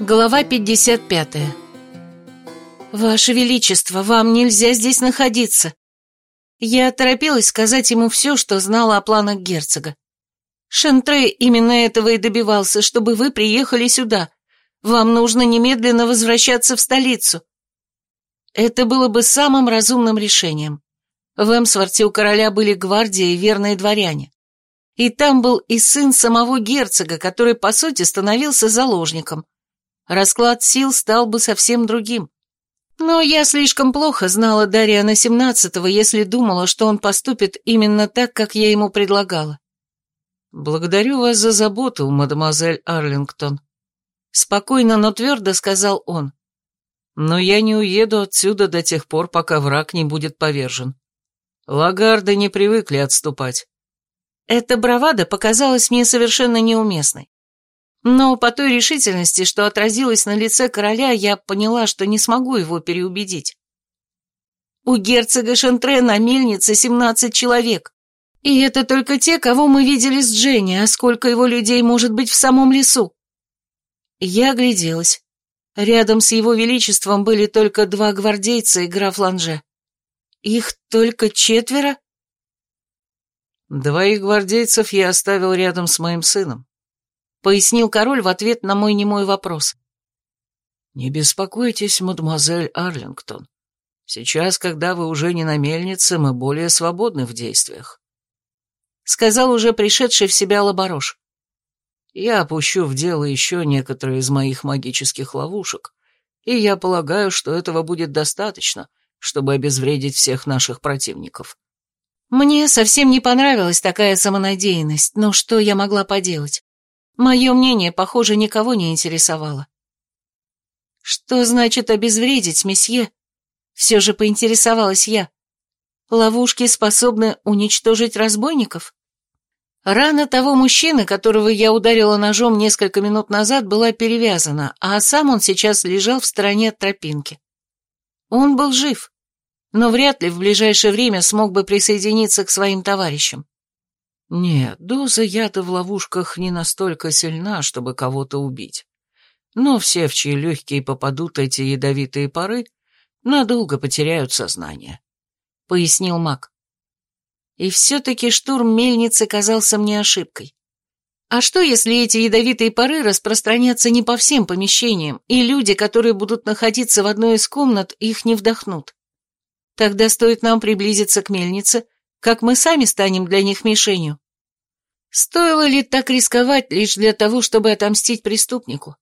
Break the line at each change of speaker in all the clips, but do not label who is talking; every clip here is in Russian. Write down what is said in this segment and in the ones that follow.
Глава 55. «Ваше Величество, вам нельзя здесь находиться». Я торопилась сказать ему все, что знала о планах герцога. Шентрей именно этого и добивался, чтобы вы приехали сюда. Вам нужно немедленно возвращаться в столицу. Это было бы самым разумным решением. В Эмсворте у короля были гвардия и верные дворяне. И там был и сын самого герцога, который, по сути, становился заложником – расклад сил стал бы совсем другим. Но я слишком плохо знала Дариана Семнадцатого, если думала, что он поступит именно так, как я ему предлагала.
«Благодарю вас за заботу, мадемуазель Арлингтон», — спокойно, но твердо сказал он. «Но я не уеду отсюда до тех пор, пока враг не будет повержен. Лагарды не привыкли отступать».
Эта бравада показалась мне совершенно неуместной. Но по той решительности, что отразилась на лице короля, я поняла, что не смогу его переубедить. У герцога Шентре на мельнице семнадцать человек. И это только те, кого мы видели с Дженни, а сколько его людей может быть в самом лесу? Я огляделась. Рядом с его величеством были только два гвардейца и граф Ланже. Их только четверо?
Двоих гвардейцев я оставил рядом с моим сыном.
— пояснил король в ответ на мой немой вопрос.
«Не беспокойтесь, мадемуазель Арлингтон. Сейчас, когда вы уже не на мельнице, мы более свободны в действиях», — сказал уже пришедший в себя лаборош. «Я опущу в дело еще некоторые из моих магических ловушек, и я полагаю, что этого будет достаточно, чтобы обезвредить всех наших противников».
Мне совсем не понравилась такая самонадеянность, но что я могла поделать? Мое мнение, похоже, никого не интересовало. Что значит обезвредить, месье? Все же поинтересовалась я. Ловушки способны уничтожить разбойников? Рана того мужчины, которого я ударила ножом несколько минут назад, была перевязана, а сам он сейчас лежал в стороне от тропинки. Он был жив, но вряд ли в ближайшее время смог бы присоединиться к своим товарищам.
Нет, доза яда в ловушках не настолько сильна, чтобы кого-то убить. Но все, в чьи легкие попадут эти ядовитые пары, надолго потеряют сознание», — пояснил маг.
И все-таки штурм мельницы казался мне ошибкой. А что, если эти ядовитые пары распространятся не по всем помещениям, и люди, которые будут находиться в одной из комнат, их не вдохнут? Тогда стоит нам приблизиться к мельнице — как мы сами станем для них мишенью. Стоило ли так рисковать лишь для того, чтобы отомстить преступнику?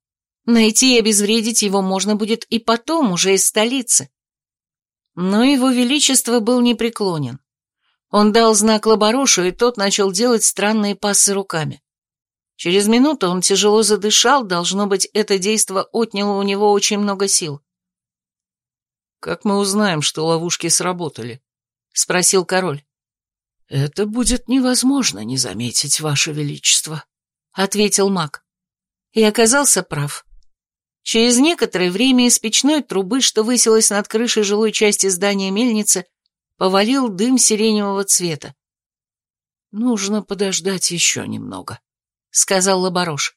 Найти и обезвредить его можно будет и потом, уже из столицы. Но его величество был непреклонен. Он дал знак Лаборошу, и тот начал делать странные пассы руками. Через минуту он тяжело задышал, должно быть, это действо отняло у него очень много сил.
«Как мы узнаем, что ловушки сработали?» — спросил король. «Это будет невозможно не заметить, Ваше Величество», — ответил маг.
И оказался прав. Через некоторое время из печной трубы, что высилась над крышей жилой части здания мельницы, повалил дым сиреневого цвета.
«Нужно подождать еще немного», — сказал Лаборош.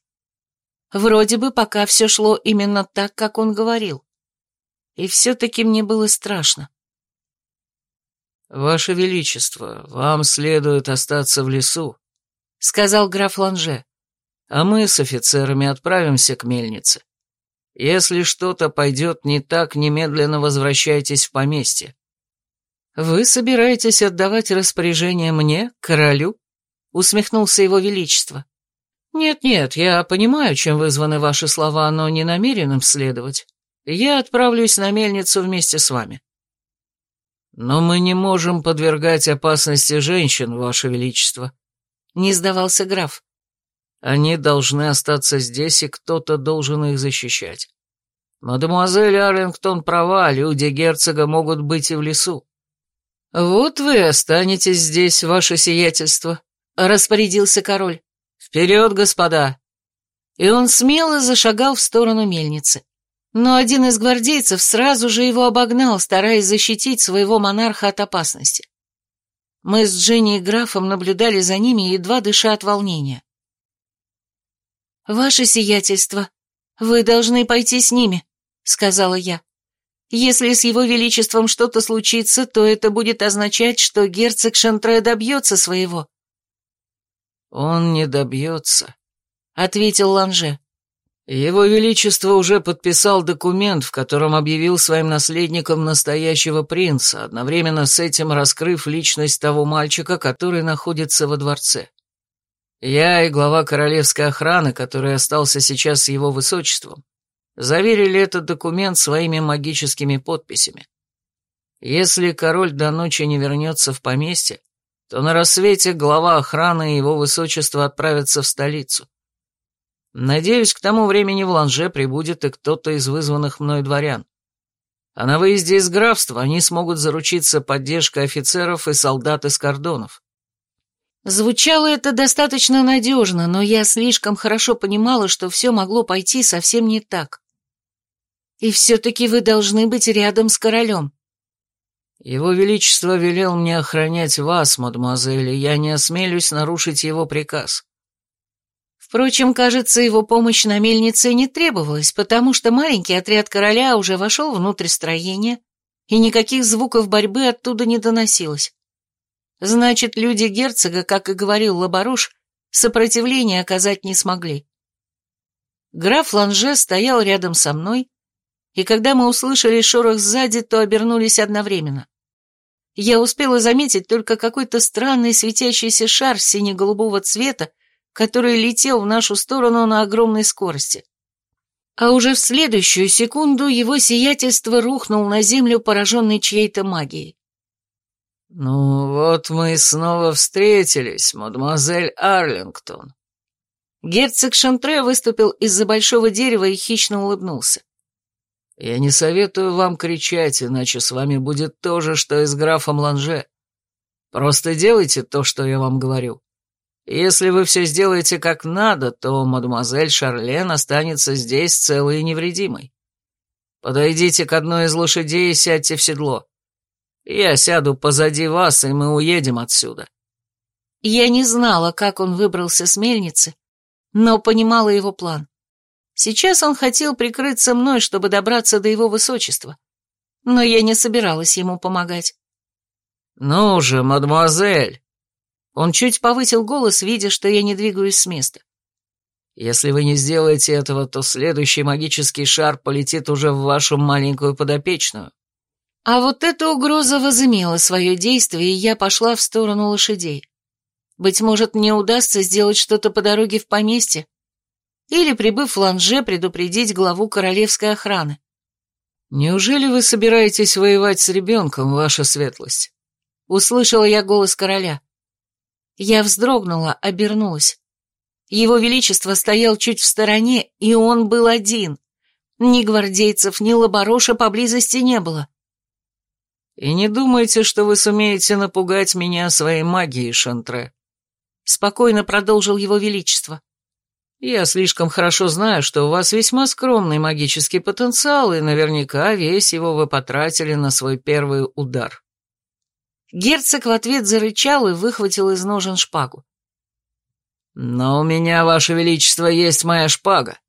Вроде бы пока все шло именно так, как он говорил. И все-таки мне было страшно.
«Ваше Величество, вам следует остаться в лесу», — сказал граф Ланже, «а мы с офицерами отправимся к мельнице. Если что-то пойдет не так, немедленно возвращайтесь в поместье». «Вы собираетесь отдавать распоряжение мне, королю?» — усмехнулся его величество. «Нет-нет, я понимаю, чем вызваны ваши слова, но не намерен им следовать. Я отправлюсь на мельницу вместе с вами». «Но мы не можем подвергать опасности женщин, Ваше Величество», — не сдавался граф. «Они должны остаться здесь, и кто-то должен их защищать. Мадемуазель Арлингтон права, люди герцога могут быть и в лесу». «Вот вы останетесь здесь, ваше сиятельство», — распорядился король. «Вперед, господа!» И он смело зашагал в сторону мельницы но один из гвардейцев сразу же его обогнал, стараясь защитить своего монарха от опасности. Мы с Дженни и графом наблюдали за ними, едва дыша от волнения. «Ваше сиятельство», —
«Вы должны пойти с ними», — сказала я. «Если с его величеством что-то случится, то это будет означать, что герцог Шантре добьется своего».
«Он не добьется», — ответил
Ланже.
Его Величество уже подписал документ, в котором объявил своим наследником настоящего принца, одновременно с этим раскрыв личность того мальчика, который находится во дворце. Я и глава королевской охраны, который остался сейчас с его высочеством, заверили этот документ своими магическими подписями. Если король до ночи не вернется в поместье, то на рассвете глава охраны и его высочество отправятся в столицу. Надеюсь, к тому времени в Ланже прибудет и кто-то из вызванных мной дворян. А на выезде из графства они смогут заручиться поддержкой офицеров и солдат из кордонов.
Звучало это достаточно надежно, но я слишком хорошо понимала, что все могло пойти совсем не так. И все-таки вы должны быть рядом с королем.
Его Величество велел мне охранять вас, мадемуазель, и я не осмелюсь нарушить его приказ.
Впрочем, кажется, его помощь на мельнице не требовалась, потому что маленький отряд короля уже вошел внутрь строения, и никаких звуков борьбы оттуда не доносилось. Значит, люди герцога, как и говорил Лабаруш, сопротивления оказать не смогли. Граф Ланже стоял рядом со мной, и когда мы услышали шорох сзади, то обернулись одновременно. Я успела заметить только какой-то странный светящийся шар сине-голубого цвета, который летел в нашу сторону на огромной скорости. А уже в следующую секунду его сиятельство рухнул на землю, пораженный чьей-то магией.
«Ну вот мы и снова встретились, мадемуазель Арлингтон».
Герцог Шантре выступил из-за большого дерева и хищно улыбнулся.
«Я не советую вам кричать, иначе с вами будет то же, что и с графом Ланже. Просто делайте то, что я вам говорю. Если вы все сделаете как надо, то мадемуазель Шарлен останется здесь целой и невредимой. Подойдите к одной из лошадей и сядьте в седло. Я сяду позади вас, и мы уедем отсюда».
Я не знала, как он выбрался с мельницы, но понимала его план. Сейчас он хотел прикрыться мной, чтобы добраться до его высочества, но я не собиралась ему помогать.
«Ну же, мадемуазель!»
Он чуть повысил голос, видя, что я не двигаюсь с места.
«Если вы не сделаете этого, то следующий магический шар полетит уже в вашу маленькую подопечную».
А вот эта угроза возымела свое действие, и я пошла в сторону лошадей. Быть может, мне удастся сделать что-то по дороге в поместье? Или, прибыв в Ланже, предупредить главу королевской охраны?
«Неужели вы собираетесь воевать с ребенком, ваша светлость?»
Услышала я голос короля. Я вздрогнула, обернулась. Его Величество стоял чуть в стороне, и он был один. Ни гвардейцев, ни лабороша поблизости не было.
«И не думайте, что вы сумеете напугать меня своей магией, Шантре», — спокойно продолжил его Величество. «Я слишком хорошо знаю, что у вас весьма скромный магический потенциал, и наверняка весь его вы потратили на свой первый удар».
Герцог в ответ зарычал и выхватил из ножен шпагу.
«Но у меня, Ваше Величество, есть моя шпага.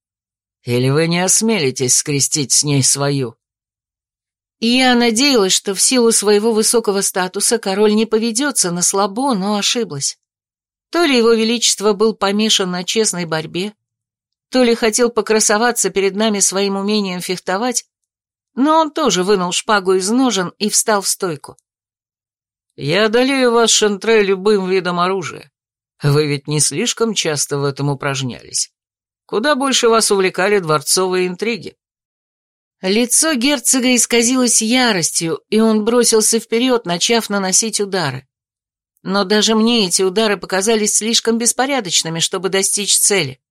Или вы не осмелитесь скрестить с ней свою?»
Я надеялась, что в силу своего высокого статуса король не поведется на слабо, но ошиблась. То ли его величество был помешан на честной борьбе, то ли хотел покрасоваться перед нами своим умением фехтовать, но он тоже вынул шпагу из ножен и встал в стойку.
«Я одолею вас, Шантре, любым видом оружия. Вы ведь не слишком часто в этом упражнялись. Куда больше вас увлекали дворцовые интриги?»
Лицо герцога исказилось яростью, и он бросился вперед, начав наносить удары. Но даже мне эти удары показались слишком беспорядочными, чтобы достичь цели.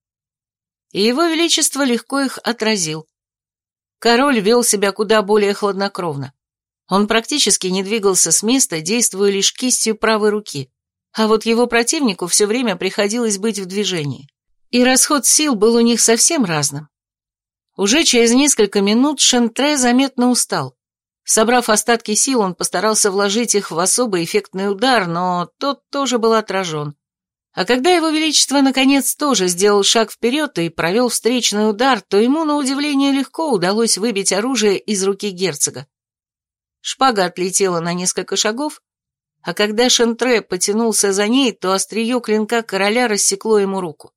И его величество легко их отразил. Король вел себя куда более хладнокровно. Он практически не двигался с места, действуя лишь кистью правой руки, а вот его противнику все время приходилось быть в движении. И расход сил был у них совсем разным. Уже через несколько минут Шентре заметно устал. Собрав остатки сил, он постарался вложить их в особо эффектный удар, но тот тоже был отражен. А когда его величество наконец тоже сделал шаг вперед и провел встречный удар, то ему, на удивление, легко удалось выбить оружие из руки герцога. Шпага отлетела на несколько шагов, а когда Шентре потянулся за ней, то острие клинка короля рассекло ему руку.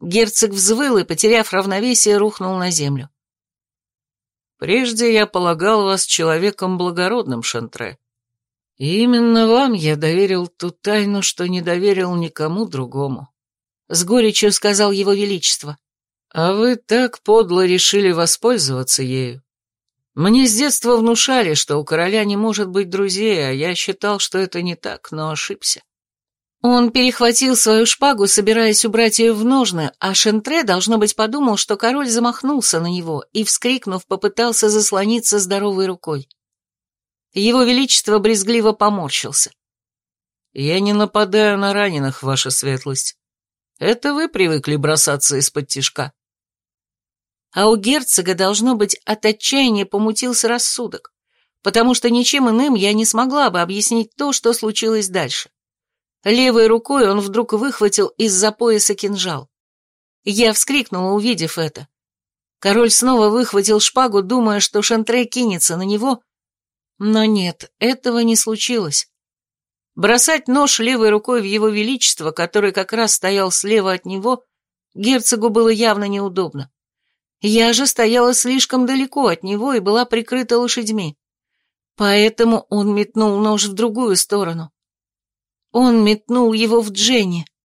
Герцог взвыл и, потеряв равновесие, рухнул на землю.
«Прежде я полагал вас человеком благородным, Шентре. И именно вам я доверил ту тайну, что не доверил никому другому», — с горечью сказал его величество. «А вы так подло решили воспользоваться ею. Мне с детства внушали, что у короля не может быть друзей, а я считал, что это не так, но ошибся.
Он перехватил свою шпагу, собираясь убрать ее в ножны, а Шентре, должно быть, подумал, что король замахнулся на него и, вскрикнув, попытался заслониться здоровой рукой. Его Величество брезгливо поморщился. «Я не нападаю на раненых, ваша светлость. Это вы привыкли бросаться из-под тишка» а у герцога, должно быть, от отчаяния помутился рассудок, потому что ничем иным я не смогла бы объяснить то, что случилось дальше. Левой рукой он вдруг выхватил из-за пояса кинжал. Я вскрикнула, увидев это. Король снова выхватил шпагу, думая, что Шантре кинется на него, но нет, этого не случилось. Бросать нож левой рукой в его величество, который как раз стоял слева от него, герцогу было явно неудобно. Я же стояла слишком далеко от него и была прикрыта лошадьми. Поэтому он метнул нож в другую сторону. Он метнул его в Дженни.